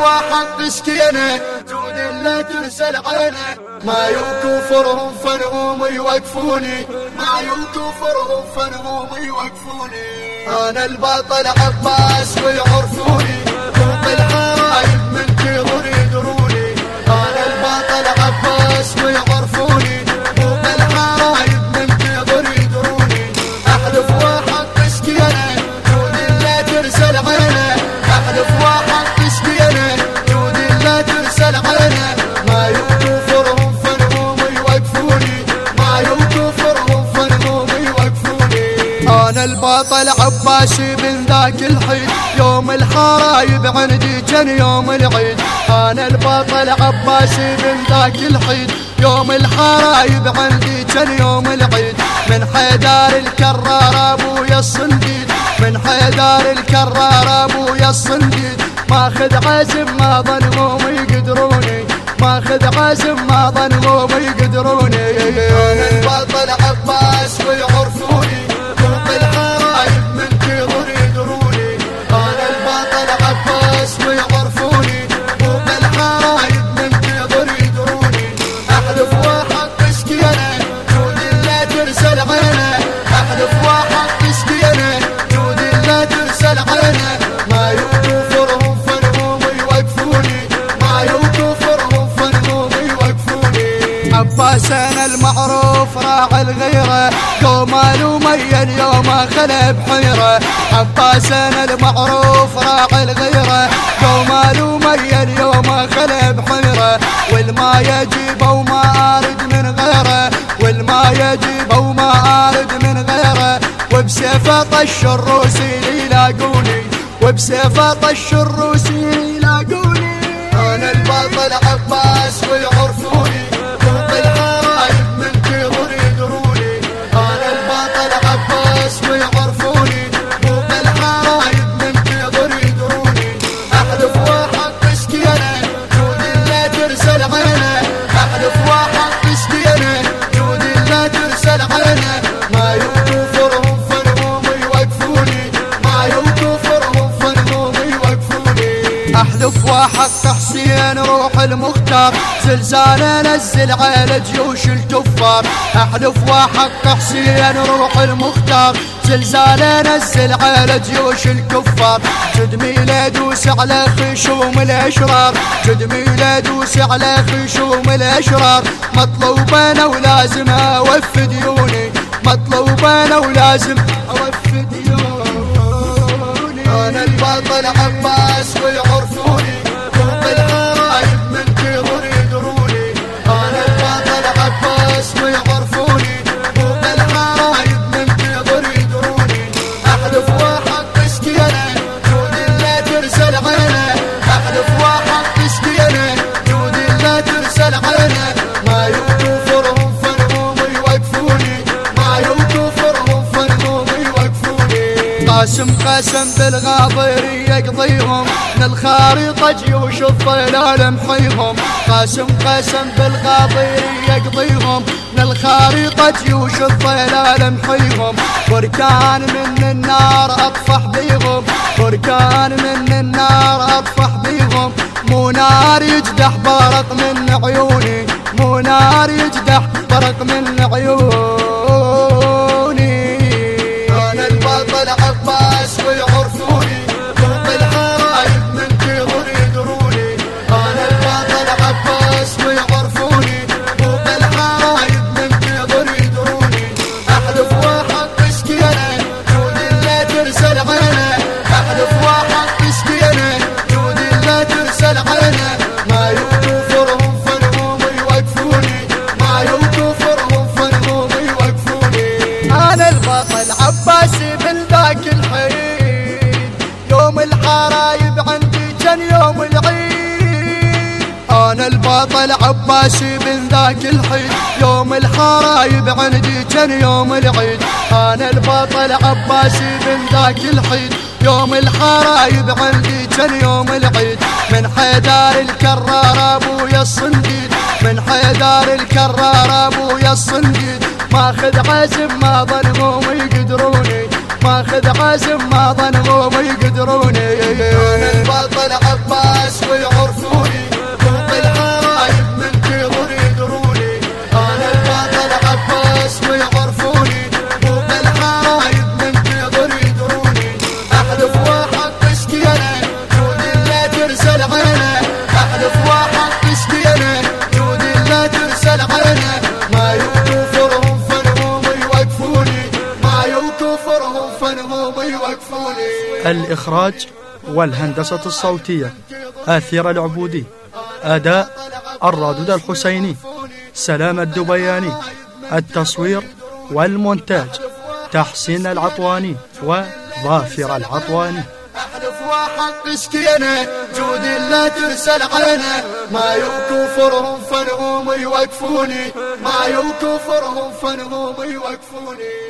وحق سكينه جود لا ترسل عينه ما يكفرهم فنهم يوقفوني. ما يكفرهم فنهم يوقفوني. أنا البطل عباس ويعرفوني. البطل عباسي من ذاك الحين. يوم الحرايب عندي كان يوم العيد. أنا البطل عباسي من ذاك الحين. يوم الحرايب عندي كان يوم العيد. من حيدار الكرار ابويا الصنديد من حيدار الكرار ابويا الصنديد ماخذ عزم ما ظنهم يقدروني. ماخذ عزم ما ظنهم يقدروني. أنا البطل عباس راعي الغيرة. يوم الومين يوم خلب حيره أنا المعروف راعي الغيرة. يوم الومين يوم خلب حيره والما يجيب وما أرد من غيرة. والما يجيب وما أرد من غيرة. وبسيفه طش الروسي يلاقوني وبسيفه طش الروسي يلاقوني أنا البطل عباس ويعرفوني المختار زلزال نزل على جيوش الكفار احلف وحق حسين روح المختار. زلزال نزل على جيوش الكفار جد ميلاد دوس على خشوم الأشرار. جد ميلاد دوس على خشوم الأشرار. مطلوب أنا ولازم اوفي ديوني. مطلوب أنا ولازم اوفي ديوني. أنا البطل عباس ويعرفوني قاسم قسم بالغاضر يقضيهم من الخارطة جيوش الظلال محيهم قاسم قسم بالغاضر يقضيهم من الخارطة جيوش الظلال محيهم بركان من النار أطفح بيهم بركان من النار أطفح بيهم. مو نار يجدح برق من عيوني مو نار يجدح برق من عيوني. ما يوقفوني. ما يوقفوني. أنا البطل عباسي من ذاك الحين. يوم الحرايب عندي كان يوم العيد. أنا البطل عباسي من ذاك الحين. يوم الحرايب عندي يوم العيد. أنا البطل عباسي من ذاك الحين. يوم الحرايب عندي كان يوم العيد. من حيدار الكرار أبويا الصنديد. من حيدار الكرار أبويا الصنديد. ماخذ عزم ما ظنهم يقدروني. ماخذ عزم ما ظنهم يقدروني. أنا البطل عباس العباس يوقفوني الإخراج والهندسة الصوتية آثير العبودي أداء الرادود الحسيني سلام الدبياني التصوير والمونتاج تحسين العطواني وظافر العطواني. أحلف واحد مسكينه جود لا ترسل عينه ما يكفرهم فنهم يوقفوني. ما يكفرهم فنهم يوقفوني.